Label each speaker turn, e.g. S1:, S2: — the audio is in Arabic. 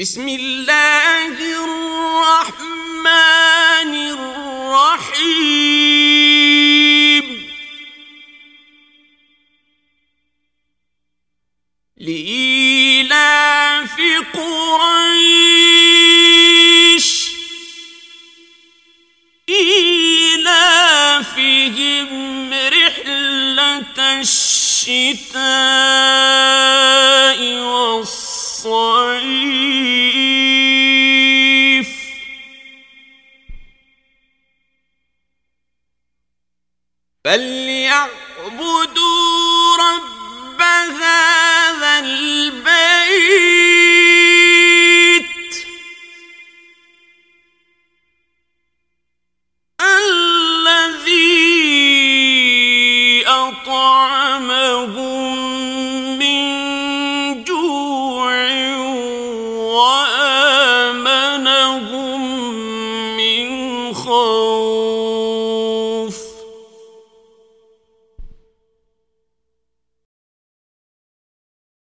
S1: بسم اللہ الرحمن الرحیم لإلاف قریش إلافهم رحلة الشتاء. ضعيف. فليعبدوا رب هذا البيت الذي أطعمه خوف